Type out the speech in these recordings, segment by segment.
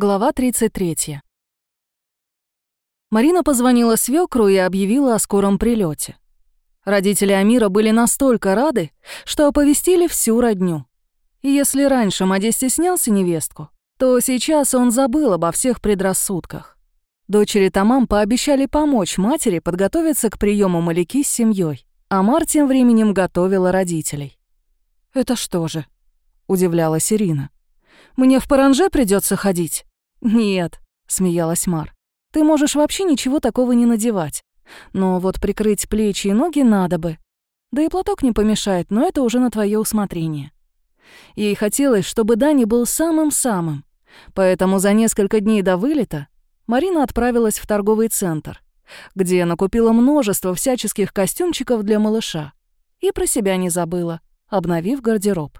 Глава 33. Марина позвонила свекру и объявила о скором прилете. Родители Амира были настолько рады, что оповестили всю родню. И если раньше Маде стеснялся невестку, то сейчас он забыл обо всех предрассудках. Дочери Тамам пообещали помочь матери подготовиться к приему Маляки с семьей, а Мар тем временем готовила родителей. «Это что же?» — удивлялась Ирина. Мне в Паранже придется ходить?» «Нет», — смеялась Мар. «Ты можешь вообще ничего такого не надевать. Но вот прикрыть плечи и ноги надо бы. Да и платок не помешает, но это уже на твое усмотрение». Ей хотелось, чтобы Дани был самым-самым. Поэтому за несколько дней до вылета Марина отправилась в торговый центр, где накупила множество всяческих костюмчиков для малыша. И про себя не забыла, обновив гардероб.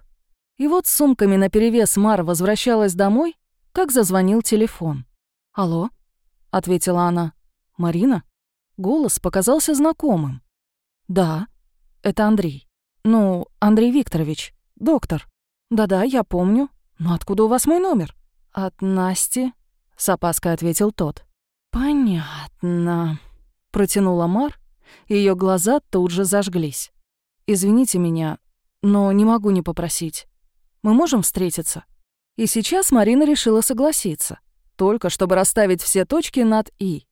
И вот с сумками наперевес Мар возвращалась домой, как зазвонил телефон. «Алло?» — ответила она. «Марина?» Голос показался знакомым. «Да, это Андрей. Ну, Андрей Викторович, доктор. Да-да, я помню. Но откуда у вас мой номер?» «От Насти», — с опаской ответил тот. «Понятно», — протянула Мар. Ее глаза тут же зажглись. «Извините меня, но не могу не попросить. Мы можем встретиться?» И сейчас Марина решила согласиться, только чтобы расставить все точки над «и».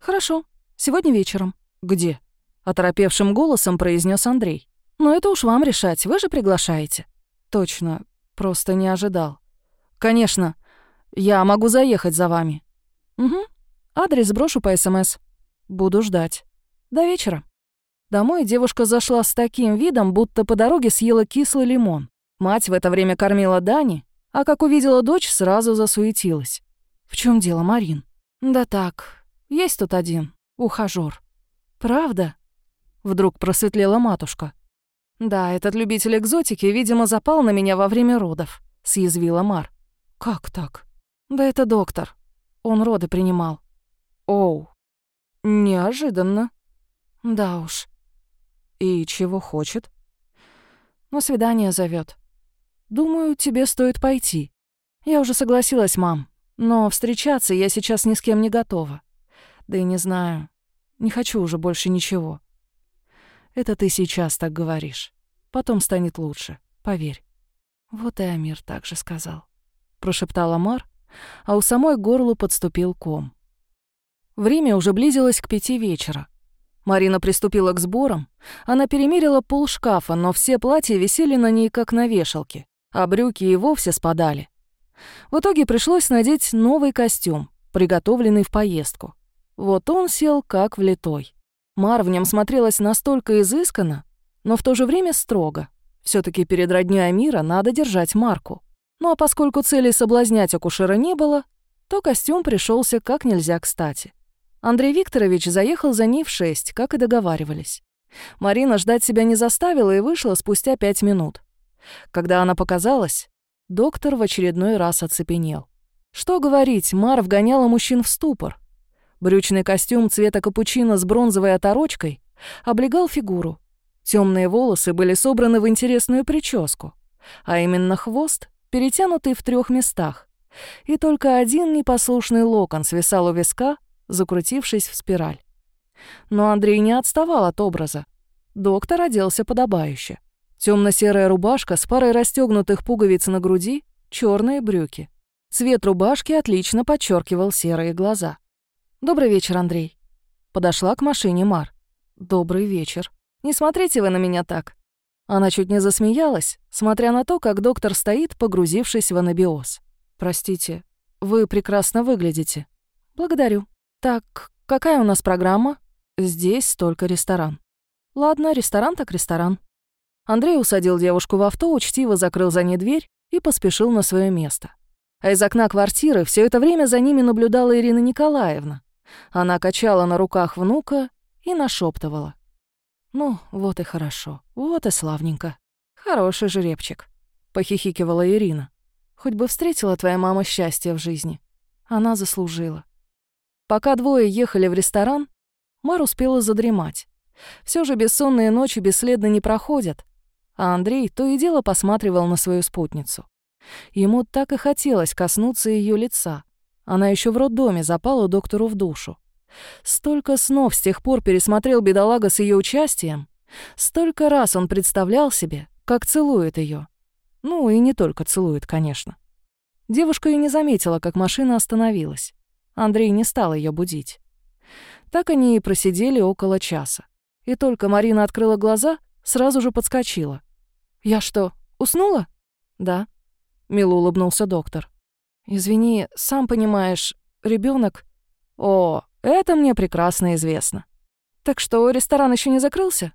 «Хорошо, сегодня вечером». «Где?» — оторопевшим голосом произнес Андрей. «Но это уж вам решать, вы же приглашаете». «Точно, просто не ожидал». «Конечно, я могу заехать за вами». «Угу, адрес брошу по СМС. Буду ждать. До вечера». Домой девушка зашла с таким видом, будто по дороге съела кислый лимон. Мать в это время кормила Дани, а как увидела дочь, сразу засуетилась. «В чем дело, Марин?» «Да так, есть тут один, ухажёр». «Правда?» Вдруг просветлела матушка. «Да, этот любитель экзотики, видимо, запал на меня во время родов», — съязвила Мар. «Как так?» «Да это доктор. Он роды принимал». «Оу, неожиданно». «Да уж». «И чего хочет?» «На свидание зовет. Думаю, тебе стоит пойти. Я уже согласилась, мам. Но встречаться я сейчас ни с кем не готова. Да и не знаю. Не хочу уже больше ничего. Это ты сейчас так говоришь. Потом станет лучше, поверь. Вот и Амир так же сказал. Прошептала Мар, а у самой горлу подступил ком. Время уже близилось к пяти вечера. Марина приступила к сборам. Она перемерила пол шкафа, но все платья висели на ней, как на вешалке а брюки и вовсе спадали. В итоге пришлось надеть новый костюм, приготовленный в поездку. Вот он сел как влитой. Мар в нем смотрелась настолько изысканно, но в то же время строго. все таки перед роднёй Амира надо держать марку. Ну а поскольку цели соблазнять акушера не было, то костюм пришелся как нельзя кстати. Андрей Викторович заехал за ней в шесть, как и договаривались. Марина ждать себя не заставила и вышла спустя пять минут. Когда она показалась, доктор в очередной раз оцепенел. Что говорить, Мар вгоняла мужчин в ступор. Брючный костюм цвета капучино с бронзовой оторочкой облегал фигуру. Темные волосы были собраны в интересную прическу, а именно хвост, перетянутый в трех местах. И только один непослушный локон свисал у виска, закрутившись в спираль. Но Андрей не отставал от образа. Доктор оделся подобающе. Темно-серая рубашка с парой расстегнутых пуговиц на груди, черные брюки. Цвет рубашки отлично подчеркивал серые глаза. «Добрый вечер, Андрей». Подошла к машине Мар. «Добрый вечер. Не смотрите вы на меня так». Она чуть не засмеялась, смотря на то, как доктор стоит, погрузившись в анабиоз. «Простите, вы прекрасно выглядите». «Благодарю. Так, какая у нас программа?» «Здесь только ресторан». «Ладно, ресторан так ресторан». Андрей усадил девушку в авто, учтиво закрыл за ней дверь и поспешил на свое место. А из окна квартиры все это время за ними наблюдала Ирина Николаевна. Она качала на руках внука и нашептывала. «Ну, вот и хорошо, вот и славненько. Хороший жеребчик», — похихикивала Ирина. «Хоть бы встретила твоя мама счастье в жизни. Она заслужила». Пока двое ехали в ресторан, Мар успела задремать. Все же бессонные ночи бесследно не проходят, а Андрей то и дело посматривал на свою спутницу. Ему так и хотелось коснуться ее лица, Она еще в роддоме запала доктору в душу. Столько снов с тех пор пересмотрел бедолага с ее участием. Столько раз он представлял себе, как целует ее. Ну и не только целует, конечно. Девушка и не заметила, как машина остановилась. Андрей не стал ее будить. Так они и просидели около часа. И только Марина открыла глаза, сразу же подскочила. «Я что, уснула?» «Да», — мило улыбнулся доктор. «Извини, сам понимаешь, ребенок. «О, это мне прекрасно известно. Так что, ресторан еще не закрылся?»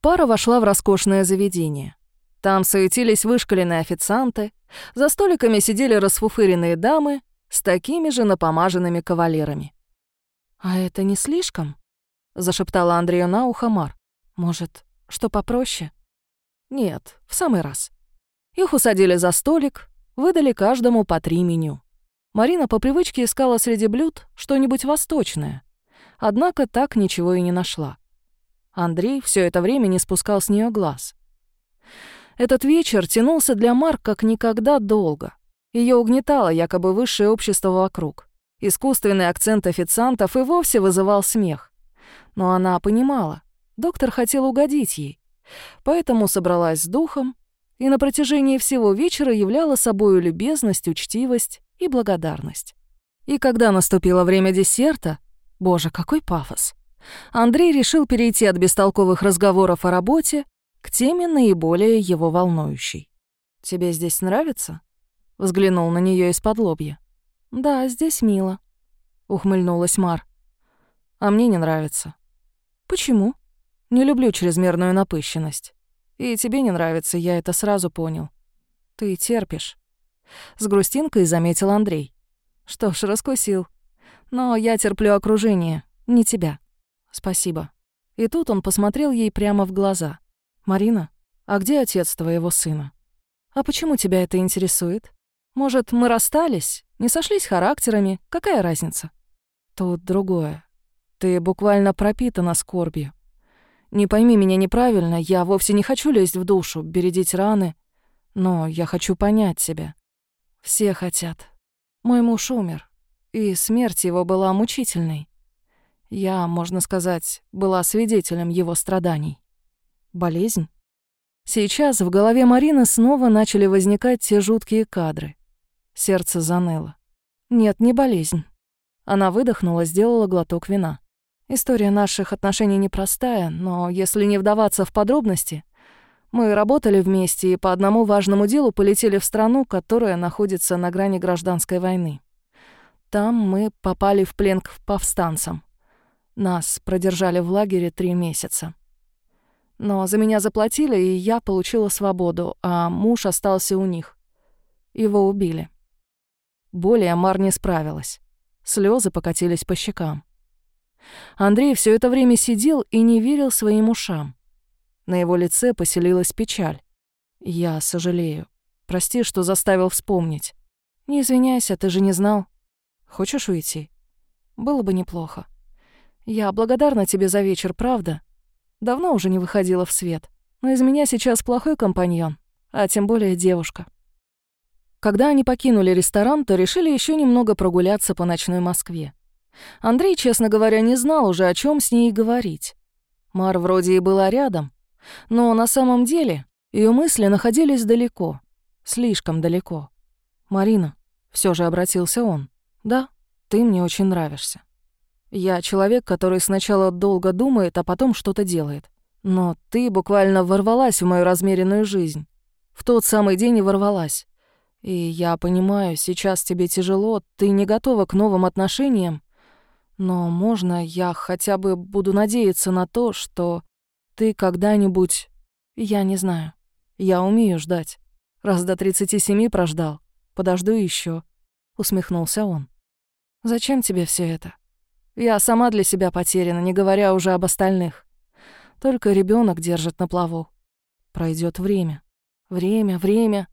Пара вошла в роскошное заведение. Там суетились вышкаленные официанты, за столиками сидели расфуфыренные дамы с такими же напомаженными кавалерами. «А это не слишком?» — зашептала Андрею на ухо Мар. «Может, что попроще?» «Нет, в самый раз». Их усадили за столик, выдали каждому по три меню. Марина по привычке искала среди блюд что-нибудь восточное, однако так ничего и не нашла. Андрей все это время не спускал с нее глаз. Этот вечер тянулся для Марк как никогда долго. Ее угнетало якобы высшее общество вокруг. Искусственный акцент официантов и вовсе вызывал смех. Но она понимала, доктор хотел угодить ей, поэтому собралась с духом и на протяжении всего вечера являла собою любезность, учтивость и благодарность. И когда наступило время десерта, боже, какой пафос, Андрей решил перейти от бестолковых разговоров о работе к теме наиболее его волнующей. «Тебе здесь нравится?» — взглянул на нее из-под лобья. «Да, здесь мило», — ухмыльнулась Мар. «А мне не нравится». «Почему?» «Не люблю чрезмерную напыщенность. И тебе не нравится, я это сразу понял. Ты терпишь». С грустинкой заметил Андрей. «Что ж, раскусил. Но я терплю окружение, не тебя. Спасибо». И тут он посмотрел ей прямо в глаза. «Марина, а где отец твоего сына? А почему тебя это интересует? Может, мы расстались, не сошлись характерами, какая разница?» «Тут другое. Ты буквально пропитана скорбью. Не пойми меня неправильно, я вовсе не хочу лезть в душу, бередить раны, но я хочу понять себя. Все хотят. Мой муж умер, и смерть его была мучительной. Я, можно сказать, была свидетелем его страданий. Болезнь? Сейчас в голове Марины снова начали возникать те жуткие кадры. Сердце заныло. Нет, не болезнь. Она выдохнула, сделала глоток вина. История наших отношений непростая, но если не вдаваться в подробности, мы работали вместе и по одному важному делу полетели в страну, которая находится на грани гражданской войны. Там мы попали в плен к повстанцам. Нас продержали в лагере три месяца. Но за меня заплатили, и я получила свободу, а муж остался у них. Его убили. Более Мар не справилась. Слезы покатились по щекам. Андрей все это время сидел и не верил своим ушам. На его лице поселилась печаль. «Я сожалею. Прости, что заставил вспомнить. Не извиняйся, ты же не знал. Хочешь уйти? Было бы неплохо. Я благодарна тебе за вечер, правда? Давно уже не выходила в свет. Но из меня сейчас плохой компаньон, а тем более девушка». Когда они покинули ресторан, то решили еще немного прогуляться по ночной Москве. Андрей, честно говоря, не знал уже, о чем с ней говорить. Мар вроде и была рядом, но на самом деле ее мысли находились далеко, слишком далеко. «Марина», — все же обратился он, — «да, ты мне очень нравишься. Я человек, который сначала долго думает, а потом что-то делает. Но ты буквально ворвалась в мою размеренную жизнь. В тот самый день и ворвалась. И я понимаю, сейчас тебе тяжело, ты не готова к новым отношениям. Но можно я хотя бы буду надеяться на то, что ты когда-нибудь... Я не знаю. Я умею ждать. Раз до 37 прождал, подожду еще. усмехнулся он. Зачем тебе все это? Я сама для себя потеряна, не говоря уже об остальных. Только ребенок держит на плаву. Пройдет время. Время, время.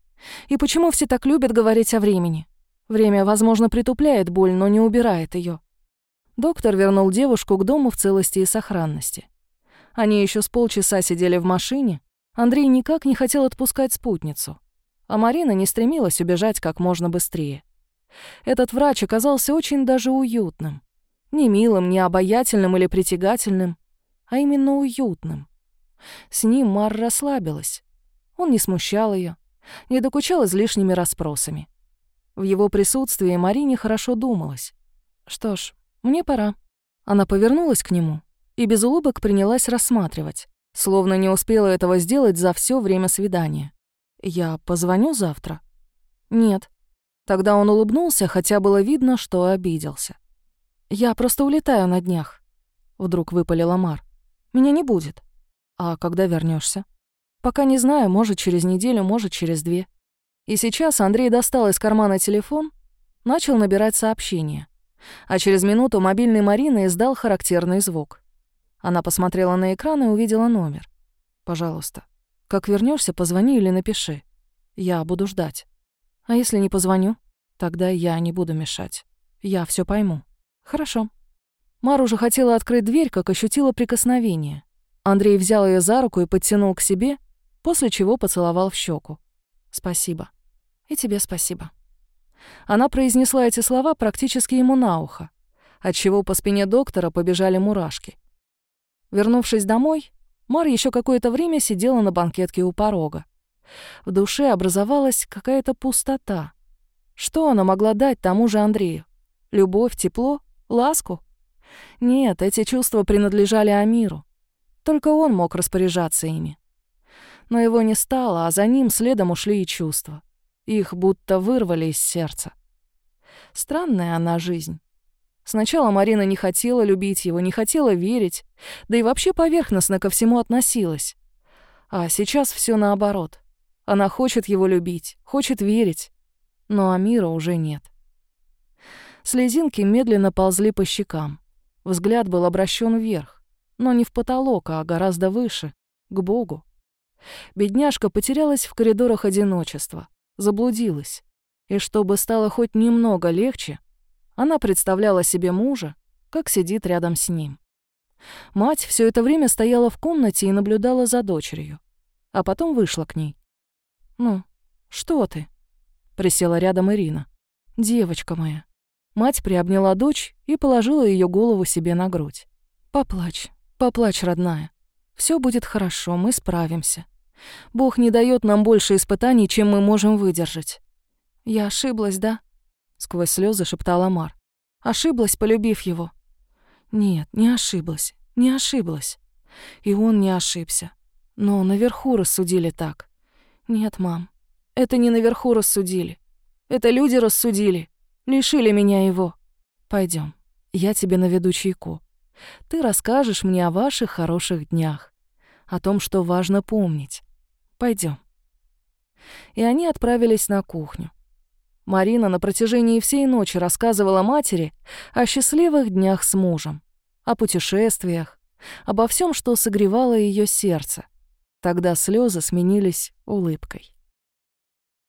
И почему все так любят говорить о времени? Время, возможно, притупляет боль, но не убирает ее. Доктор вернул девушку к дому в целости и сохранности. Они еще с полчаса сидели в машине. Андрей никак не хотел отпускать спутницу. А Марина не стремилась убежать как можно быстрее. Этот врач оказался очень даже уютным. Не милым, не обаятельным или притягательным, а именно уютным. С ним Мар расслабилась. Он не смущал ее, не докучал излишними расспросами. В его присутствии Марине хорошо думалось. Что ж, мне пора. Она повернулась к нему и без улыбок принялась рассматривать, словно не успела этого сделать за все время свидания. «Я позвоню завтра?» «Нет». Тогда он улыбнулся, хотя было видно, что обиделся. «Я просто улетаю на днях», — вдруг выпалила Мар. «Меня не будет». «А когда вернешься? «Пока не знаю, может, через неделю, может, через две». И сейчас Андрей достал из кармана телефон, начал набирать сообщение. А через минуту мобильный Марины издал характерный звук. Она посмотрела на экран и увидела номер. «Пожалуйста, как вернешься, позвони или напиши. Я буду ждать. А если не позвоню, тогда я не буду мешать. Я все пойму. Хорошо». Мар уже хотела открыть дверь, как ощутила прикосновение. Андрей взял ее за руку и подтянул к себе, после чего поцеловал в щеку. «Спасибо. И тебе спасибо». Она произнесла эти слова практически ему на ухо, отчего по спине доктора побежали мурашки. Вернувшись домой, Мар еще какое-то время сидела на банкетке у порога. В душе образовалась какая-то пустота. Что она могла дать тому же Андрею? Любовь, тепло, ласку? Нет, эти чувства принадлежали Амиру. Только он мог распоряжаться ими. Но его не стало, а за ним следом ушли и чувства. Их будто вырвали из сердца. Странная она жизнь. Сначала Марина не хотела любить его, не хотела верить, да и вообще поверхностно ко всему относилась. А сейчас все наоборот. Она хочет его любить, хочет верить, но Амира уже нет. Слезинки медленно ползли по щекам. Взгляд был обращен вверх, но не в потолок, а гораздо выше, к Богу. Бедняжка потерялась в коридорах одиночества, заблудилась. И чтобы стало хоть немного легче, она представляла себе мужа, как сидит рядом с ним. Мать все это время стояла в комнате и наблюдала за дочерью, а потом вышла к ней. «Ну, что ты?» — присела рядом Ирина. «Девочка моя». Мать приобняла дочь и положила ее голову себе на грудь. «Поплачь, поплачь, родная. Все будет хорошо, мы справимся. Бог не дает нам больше испытаний, чем мы можем выдержать. Я ошиблась, да? Сквозь слезы шептала Мар. Ошиблась, полюбив его. Нет, не ошиблась, не ошиблась. И он не ошибся. Но наверху рассудили так. Нет, мам, это не наверху рассудили. Это люди рассудили. Лишили меня его. Пойдем, я тебе наведу чайку. Ты расскажешь мне о ваших хороших днях, о том, что важно помнить. Пойдем. И они отправились на кухню. Марина на протяжении всей ночи рассказывала матери о счастливых днях с мужем, о путешествиях, обо всем, что согревало ее сердце. Тогда слезы сменились улыбкой.